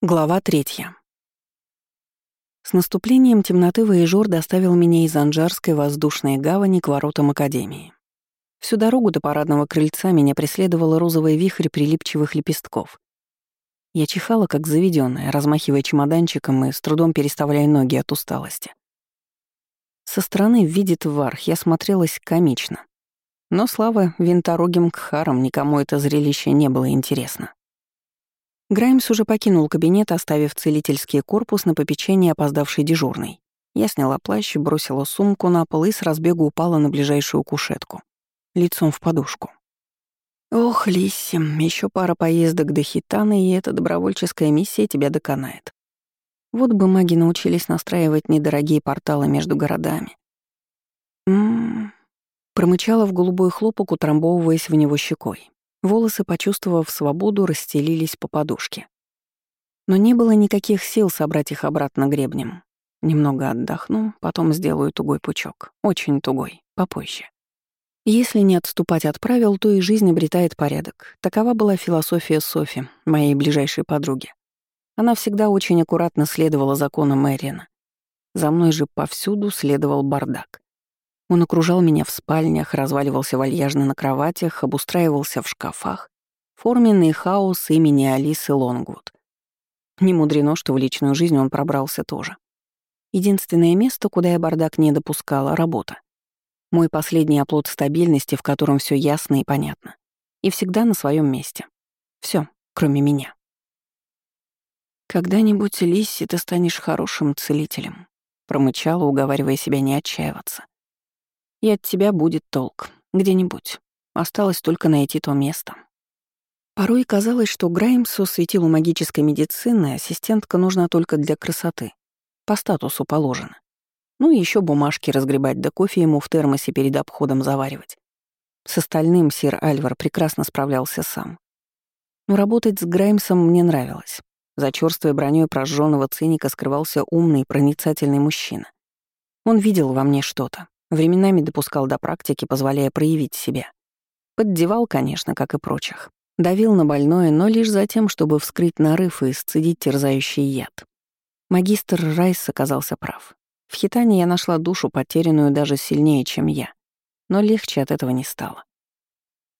Глава третья. С наступлением темноты Воежор доставил меня из Анжарской воздушной гавани к воротам Академии. Всю дорогу до парадного крыльца меня преследовал розовый вихрь прилипчивых лепестков. Я чихала, как заведенная, размахивая чемоданчиком и с трудом переставляя ноги от усталости. Со стороны в виде тварх я смотрелась комично. Но слава винторогим кхарам никому это зрелище не было интересно. Граймс уже покинул кабинет, оставив целительский корпус на попечение опоздавшей дежурной. Я сняла плащ, бросила сумку на пол и с разбегу упала на ближайшую кушетку, лицом в подушку. Ох, Лисси, еще пара поездок до Хитана, и эта добровольческая миссия тебя доконает. Вот бы маги научились настраивать недорогие порталы между городами. Ммм, промычала в голубой хлопок, утрамбовываясь в него щекой. Волосы, почувствовав свободу, расстелились по подушке. Но не было никаких сил собрать их обратно гребнем. Немного отдохну, потом сделаю тугой пучок. Очень тугой, попозже. Если не отступать от правил, то и жизнь обретает порядок. Такова была философия Софи, моей ближайшей подруги. Она всегда очень аккуратно следовала законам Мэрина. За мной же повсюду следовал бардак. Он окружал меня в спальнях, разваливался вальяжно на кроватях, обустраивался в шкафах. Форменный хаос имени Алисы Лонгвуд. Не мудрено, что в личную жизнь он пробрался тоже. Единственное место, куда я бардак не допускала — работа. Мой последний оплот стабильности, в котором все ясно и понятно. И всегда на своем месте. Все, кроме меня. «Когда-нибудь, Лисси, ты станешь хорошим целителем», — промычала, уговаривая себя не отчаиваться. И от тебя будет толк. Где-нибудь. Осталось только найти то место. Порой казалось, что Граймсу светилу магической медицины ассистентка нужна только для красоты. По статусу положено. Ну и еще бумажки разгребать, да кофе ему в термосе перед обходом заваривать. С остальным сир Альвар прекрасно справлялся сам. Но работать с Граймсом мне нравилось. За чёрствой бронёй прожжённого циника скрывался умный, проницательный мужчина. Он видел во мне что-то, Временами допускал до практики, позволяя проявить себя. Поддевал, конечно, как и прочих. Давил на больное, но лишь за тем, чтобы вскрыть нарыв и сцедить терзающий яд. Магистр Райс оказался прав. В хитане я нашла душу, потерянную даже сильнее, чем я. Но легче от этого не стало.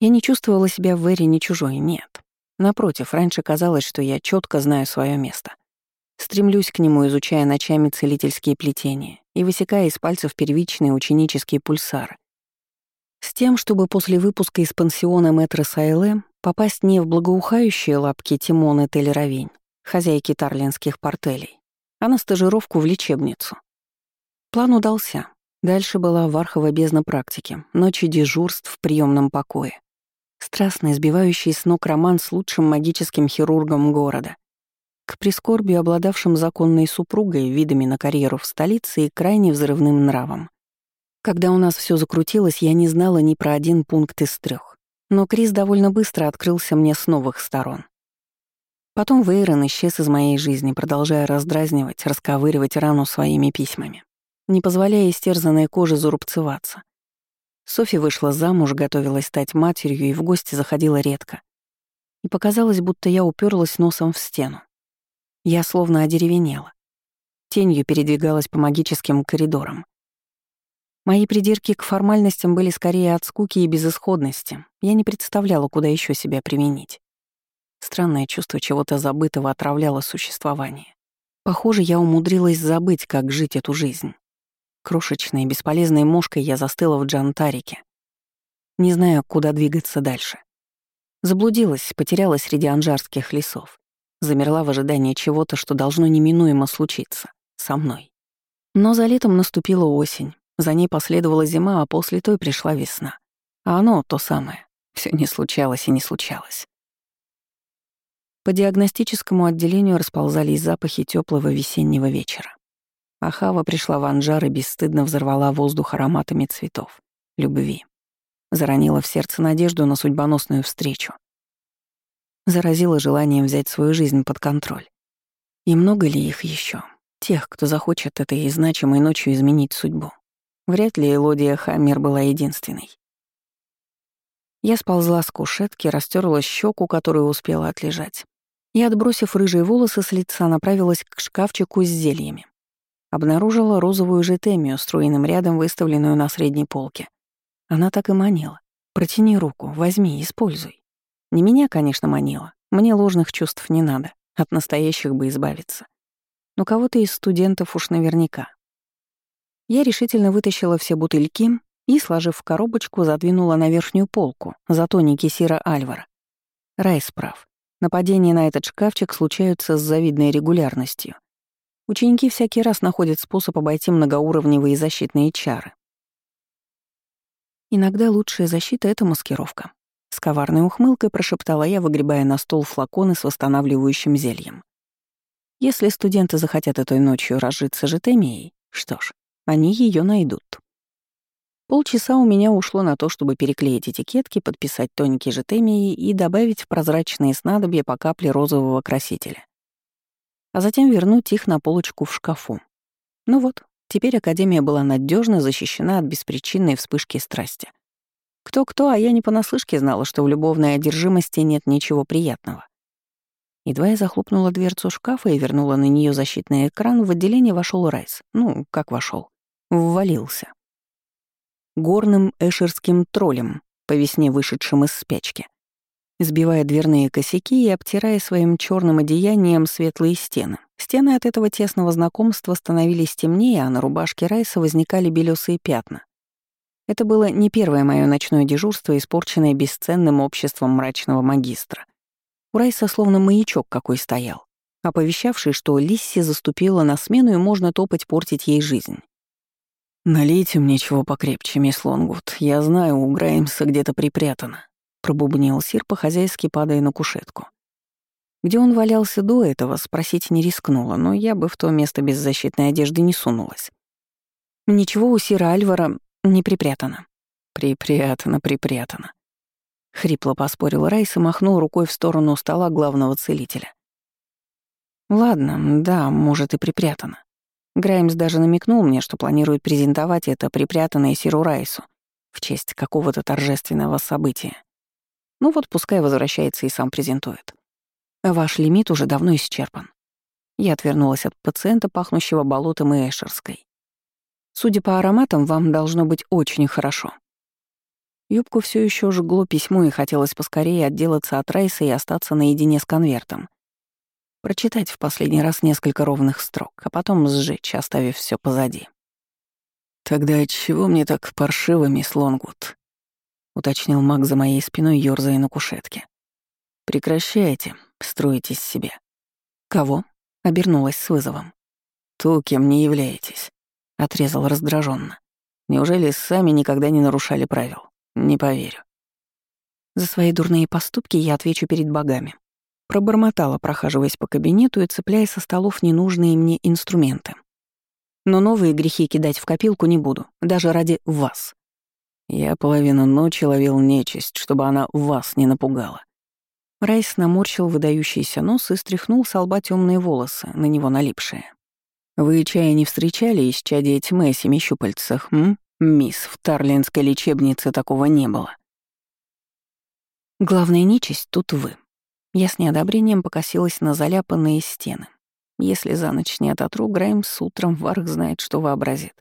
Я не чувствовала себя в Эре не чужой, нет. Напротив, раньше казалось, что я четко знаю свое место. Стремлюсь к нему, изучая ночами целительские плетения и высекая из пальцев первичные ученические пульсары. С тем, чтобы после выпуска из пансиона мэтра Сайле попасть не в благоухающие лапки Тимоны Телеравень, хозяйки тарлинских портелей, а на стажировку в лечебницу. План удался. Дальше была вархова бездна практики, ночи дежурств в приемном покое. Страстно избивающий с ног роман с лучшим магическим хирургом города — к прискорбию, обладавшим законной супругой, видами на карьеру в столице и крайне взрывным нравом. Когда у нас все закрутилось, я не знала ни про один пункт из трех. Но Крис довольно быстро открылся мне с новых сторон. Потом Вейрон исчез из моей жизни, продолжая раздразнивать, расковыривать рану своими письмами, не позволяя истерзанной коже зарубцеваться. Софи вышла замуж, готовилась стать матерью и в гости заходила редко. И показалось, будто я уперлась носом в стену. Я словно одеревенела. Тенью передвигалась по магическим коридорам. Мои придирки к формальностям были скорее от скуки и безысходности. Я не представляла, куда еще себя применить. Странное чувство чего-то забытого отравляло существование. Похоже, я умудрилась забыть, как жить эту жизнь. Крошечной, бесполезной мушкой я застыла в Джантарике. Не знаю, куда двигаться дальше. Заблудилась, потерялась среди анжарских лесов. Замерла в ожидании чего-то, что должно неминуемо случиться. Со мной. Но за летом наступила осень. За ней последовала зима, а после той пришла весна. А оно то самое. Все не случалось и не случалось. По диагностическому отделению расползались запахи теплого весеннего вечера. Ахава пришла в Анжар и бесстыдно взорвала воздух ароматами цветов. Любви. Заронила в сердце надежду на судьбоносную встречу заразила желанием взять свою жизнь под контроль. И много ли их еще? Тех, кто захочет этой значимой ночью изменить судьбу. Вряд ли Элодия Хаммер была единственной. Я сползла с кушетки, растерла щеку, которую успела отлежать, и, отбросив рыжие волосы с лица, направилась к шкафчику с зельями. Обнаружила розовую жетемию, строенным рядом выставленную на средней полке. Она так и манила. «Протяни руку, возьми, используй». Не меня, конечно, манила. Мне ложных чувств не надо. От настоящих бы избавиться. Но кого-то из студентов уж наверняка. Я решительно вытащила все бутыльки и, сложив в коробочку, задвинула на верхнюю полку за тоники Сира Альвара. Райс прав. Нападения на этот шкафчик случаются с завидной регулярностью. Ученики всякий раз находят способ обойти многоуровневые защитные чары. Иногда лучшая защита — это маскировка. С коварной ухмылкой прошептала я, выгребая на стол флаконы с восстанавливающим зельем. Если студенты захотят этой ночью разжиться жетемией, что ж, они ее найдут. Полчаса у меня ушло на то, чтобы переклеить этикетки, подписать тоненькие жетемии и добавить в прозрачные снадобья по капле розового красителя. А затем вернуть их на полочку в шкафу. Ну вот, теперь Академия была надежно защищена от беспричинной вспышки страсти. Кто-кто, а я не понаслышке знала, что в любовной одержимости нет ничего приятного. Едва я захлопнула дверцу шкафа и вернула на нее защитный экран, в отделение вошел Райс. Ну, как вошел, Ввалился горным эшерским троллем, по весне вышедшим из спячки, сбивая дверные косяки и обтирая своим черным одеянием светлые стены. Стены от этого тесного знакомства становились темнее, а на рубашке Райса возникали белесые пятна. Это было не первое мое ночное дежурство, испорченное бесценным обществом мрачного магистра. У Райса словно маячок какой стоял, оповещавший, что Лисси заступила на смену и можно топать портить ей жизнь. «Налейте мне чего покрепче, мисс Лонгвуд. Я знаю, у Граймса где-то припрятано», — пробубнил Сир, по-хозяйски падая на кушетку. Где он валялся до этого, спросить не рискнула, но я бы в то место без защитной одежды не сунулась. Ничего у Сира Альвара не припрятано. Припрятано, припрятано. Хрипло поспорил Райс и махнул рукой в сторону стола главного целителя. Ладно, да, может и припрятано. Граймс даже намекнул мне, что планирует презентовать это припрятанное Сиру Райсу в честь какого-то торжественного события. Ну вот пускай возвращается и сам презентует. Ваш лимит уже давно исчерпан. Я отвернулась от пациента, пахнущего болотом и эшерской. Судя по ароматам, вам должно быть очень хорошо. Юбку все еще жгло письмо и хотелось поскорее отделаться от Райса и остаться наедине с конвертом. Прочитать в последний раз несколько ровных строк, а потом сжечь, оставив все позади. «Тогда отчего мне так паршиво, мисс Лонгвуд?» — уточнил маг за моей спиной, ёрзая на кушетке. «Прекращайте, строить из себя». «Кого?» — обернулась с вызовом. «Ту, кем не являетесь», — отрезал раздраженно. «Неужели сами никогда не нарушали правил? Не поверю». За свои дурные поступки я отвечу перед богами. Пробормотала, прохаживаясь по кабинету и цепляя со столов ненужные мне инструменты. Но новые грехи кидать в копилку не буду, даже ради вас. Я половину ночи ловил нечисть, чтобы она вас не напугала. Райс наморщил выдающийся нос и стряхнул с лба темные волосы, на него налипшие. «Вы чая не встречали из чадия тьмы о семи щупальцах, м? Мисс, в Тарлинской лечебнице такого не было». «Главная нечисть тут вы», я с неодобрением покосилась на заляпанные стены. Если за ночь не ототру, Граймс утром Варх знает, что вообразит.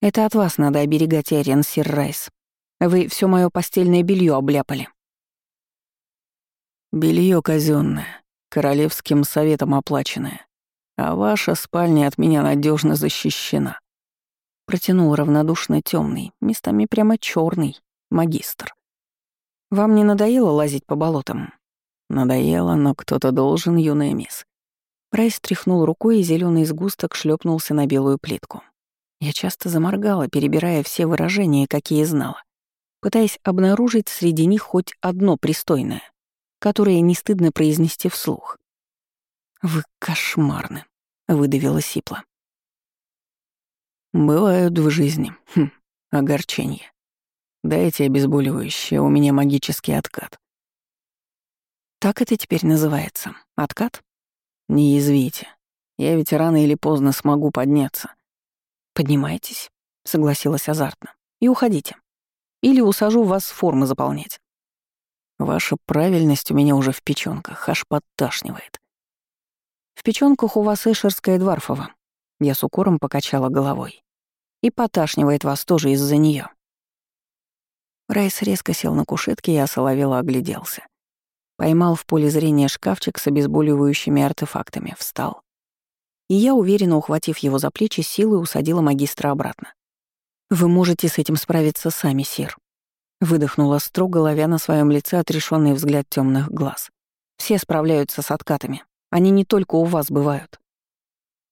Это от вас надо оберегать Эриан, сир Райс. Вы все мое постельное белье обляпали. Белье казенное, королевским советом оплаченное, а ваша спальня от меня надежно защищена. Протянул равнодушно темный, местами прямо черный магистр. Вам не надоело лазить по болотам? Надоело, но кто-то должен, юная мисс. Прайс тряхнул рукой, и зеленый сгусток шлепнулся на белую плитку. Я часто заморгала, перебирая все выражения, какие знала, пытаясь обнаружить среди них хоть одно пристойное, которое не стыдно произнести вслух. «Вы кошмарны», — выдавила Сипла. «Бывают в жизни. Хм, огорчения. Дайте обезболивающее, у меня магический откат. Так это теперь называется. Откат? Не язвите. Я ведь рано или поздно смогу подняться. Поднимайтесь, согласилась азартно. И уходите. Или усажу вас формы заполнять. Ваша правильность у меня уже в печёнках, аж подташнивает. В печёнках у вас Эшерская Дварфова. Я с укором покачала головой. И поташнивает вас тоже из-за неё. Райс резко сел на кушетке и осоловело огляделся. Поймал в поле зрения шкафчик с обезболивающими артефактами, встал. И я, уверенно ухватив его за плечи, силой усадила магистра обратно. «Вы можете с этим справиться сами, сир», — выдохнула строго, ловя на своем лице отрешенный взгляд темных глаз. «Все справляются с откатами. Они не только у вас бывают».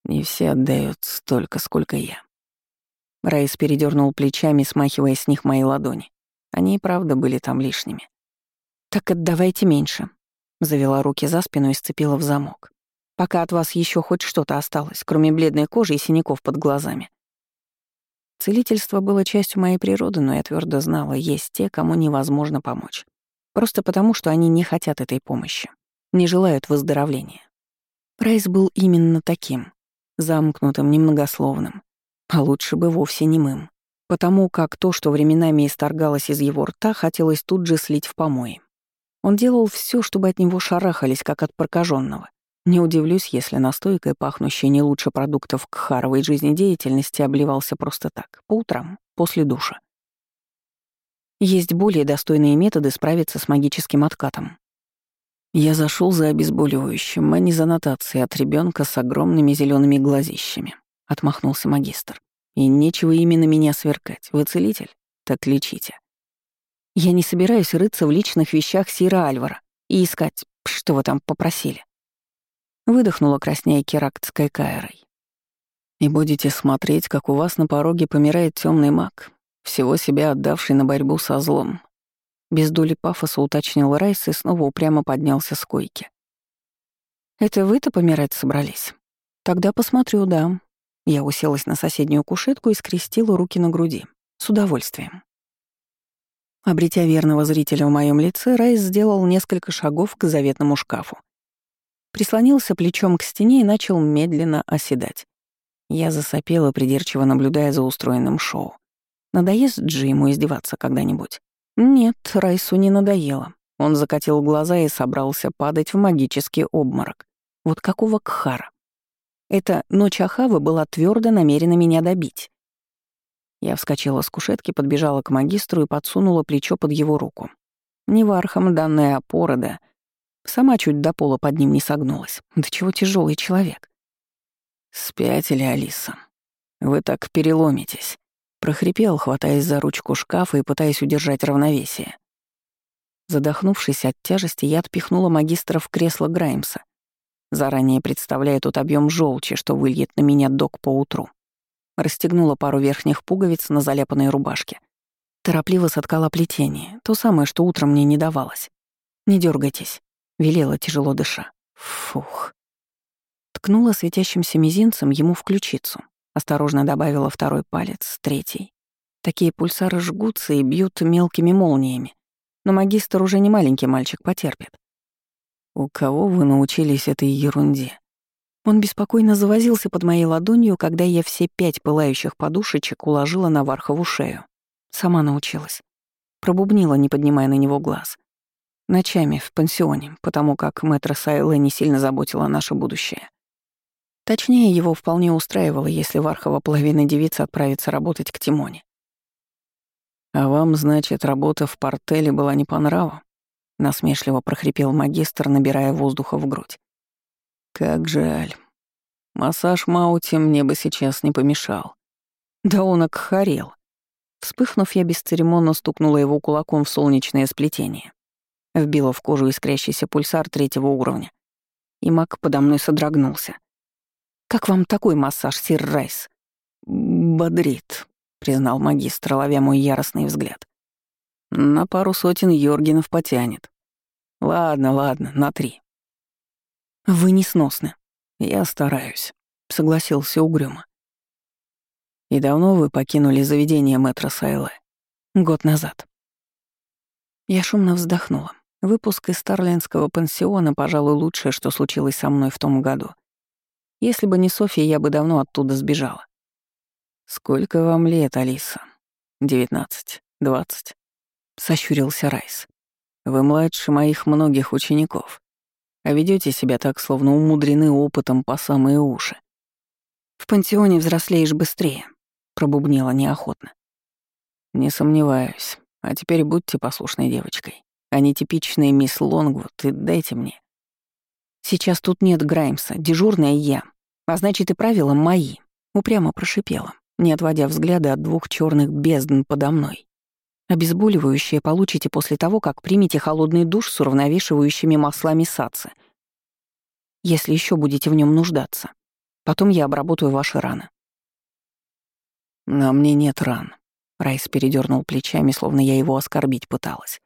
«Не все отдают столько, сколько я». Райс передернул плечами, смахивая с них мои ладони. Они и правда были там лишними. «Так отдавайте меньше», — завела руки за спину и сцепила в замок. «Пока от вас еще хоть что-то осталось, кроме бледной кожи и синяков под глазами». Целительство было частью моей природы, но я твердо знала, есть те, кому невозможно помочь. Просто потому, что они не хотят этой помощи, не желают выздоровления. Прайс был именно таким, замкнутым, немногословным, а лучше бы вовсе немым потому как то, что временами исторгалось из его рта, хотелось тут же слить в помои. Он делал все, чтобы от него шарахались, как от прокаженного. Не удивлюсь, если настойкой, пахнущей не лучше продуктов кхаровой жизнедеятельности, обливался просто так, по утрам, после душа. Есть более достойные методы справиться с магическим откатом. Я зашел за обезболивающим, а не за нотацией от ребенка с огромными зелеными глазищами, отмахнулся магистр. И нечего именно меня сверкать. Вы целитель? Так лечите. Я не собираюсь рыться в личных вещах Сира Альвара и искать, что вы там попросили. Выдохнула краснея керактской кайрой. И будете смотреть, как у вас на пороге помирает темный маг, всего себя отдавший на борьбу со злом. Без доли пафоса уточнил Райс и снова упрямо поднялся с койки. «Это вы-то помирать собрались? Тогда посмотрю, да. Я уселась на соседнюю кушетку и скрестила руки на груди. С удовольствием. Обретя верного зрителя в моем лице, Райс сделал несколько шагов к заветному шкафу. Прислонился плечом к стене и начал медленно оседать. Я засопела, придирчиво наблюдая за устроенным шоу. Надоест Джиму издеваться когда-нибудь? Нет, Райсу не надоело. Он закатил глаза и собрался падать в магический обморок. Вот какого кхара? Эта ночь Ахавы была твердо намерена меня добить. Я вскочила с кушетки, подбежала к магистру и подсунула плечо под его руку. Невархам данная опора, да. Сама чуть до пола под ним не согнулась. До чего тяжелый человек. «Спятили, Алиса. Вы так переломитесь», — прохрипел, хватаясь за ручку шкафа и пытаясь удержать равновесие. Задохнувшись от тяжести, я отпихнула магистра в кресло Граймса заранее представляя тот объем желчи, что выльет на меня док поутру. Расстегнула пару верхних пуговиц на заляпанной рубашке. Торопливо соткала плетение, то самое, что утром мне не давалось. «Не дергайтесь, велела, тяжело дыша. Фух. Ткнула светящимся мизинцем ему в ключицу. Осторожно добавила второй палец, третий. Такие пульсары жгутся и бьют мелкими молниями. Но магистр уже не маленький мальчик, потерпит. «У кого вы научились этой ерунде?» Он беспокойно завозился под моей ладонью, когда я все пять пылающих подушечек уложила на Вархову шею. Сама научилась. Пробубнила, не поднимая на него глаз. Ночами в пансионе, потому как мэтра Сайле не сильно заботила наше будущее. Точнее, его вполне устраивало, если Вархова половина девицы отправится работать к Тимоне. «А вам, значит, работа в портеле была не по нраву?» насмешливо прохрипел магистр, набирая воздуха в грудь. Как жаль. Массаж Маути мне бы сейчас не помешал. Да он окхарел. Вспыхнув, я бесцеремонно стукнула его кулаком в солнечное сплетение. Вбила в кожу искрящийся пульсар третьего уровня. И маг подо мной содрогнулся. «Как вам такой массаж, сир Райс?» «Бодрит», — признал магистр, ловя мой яростный взгляд. «На пару сотен Йоргенов потянет. Ладно, ладно, на три. Вы несносны. Я стараюсь, согласился угрюмо. И давно вы покинули заведение мэтра Сайле? Год назад. Я шумно вздохнула. Выпуск из Старлинского пансиона, пожалуй, лучшее, что случилось со мной в том году. Если бы не Софья, я бы давно оттуда сбежала. «Сколько вам лет, Алиса?» «Девятнадцать, двадцать», — сощурился Райс. Вы младше моих многих учеников, а ведете себя так, словно умудрены опытом по самые уши. В пансионе взрослеешь быстрее, пробубнила неохотно. Не сомневаюсь. А теперь будьте послушной девочкой, а не типичная мисс Лонгвуд, и дайте мне. Сейчас тут нет Граймса, дежурная я, а значит и правила мои, упрямо прошипела, не отводя взгляда от двух черных бездн подо мной. Обезболивающее получите после того, как примете холодный душ с уравновешивающими маслами сацы. Если еще будете в нем нуждаться. Потом я обработаю ваши раны. На мне нет ран. Райс передернул плечами, словно я его оскорбить пыталась.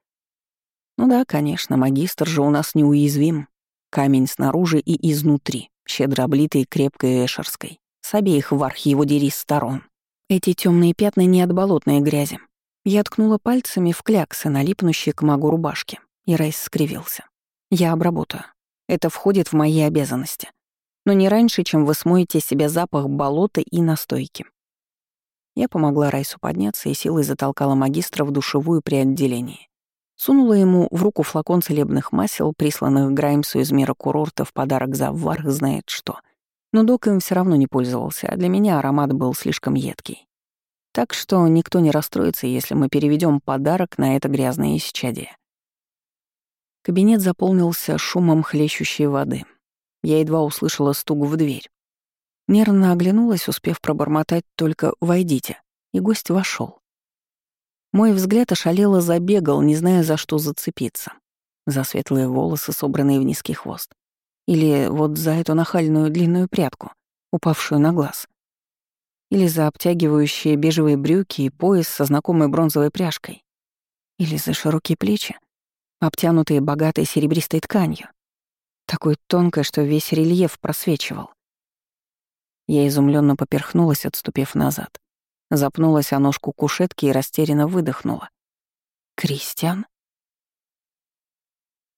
Ну да, конечно, магистр же у нас неуязвим. Камень снаружи и изнутри, щедро облитый крепкой эшерской. С обеих в его дери сторон. Эти темные пятна не от болотной грязи, я ткнула пальцами в кляксы, налипнущие к магу рубашки, и Райс скривился. «Я обработаю. Это входит в мои обязанности. Но не раньше, чем вы смоете себе запах болота и настойки». Я помогла Райсу подняться и силой затолкала магистра в душевую при отделении. Сунула ему в руку флакон целебных масел, присланных Граймсу из мира курорта в подарок за варх знает что. Но док им все равно не пользовался, а для меня аромат был слишком едкий. Так что никто не расстроится, если мы переведем подарок на это грязное исчадие. Кабинет заполнился шумом хлещущей воды. Я едва услышала стук в дверь. Нервно оглянулась, успев пробормотать только «войдите», и гость вошел. Мой взгляд ошалело забегал, не зная, за что зацепиться. За светлые волосы, собранные в низкий хвост. Или вот за эту нахальную длинную прядку, упавшую на глаз или за обтягивающие бежевые брюки и пояс со знакомой бронзовой пряжкой, или за широкие плечи, обтянутые богатой серебристой тканью, такой тонкой, что весь рельеф просвечивал. Я изумленно поперхнулась, отступив назад. Запнулась о ножку кушетки и растерянно выдохнула. «Кристиан?»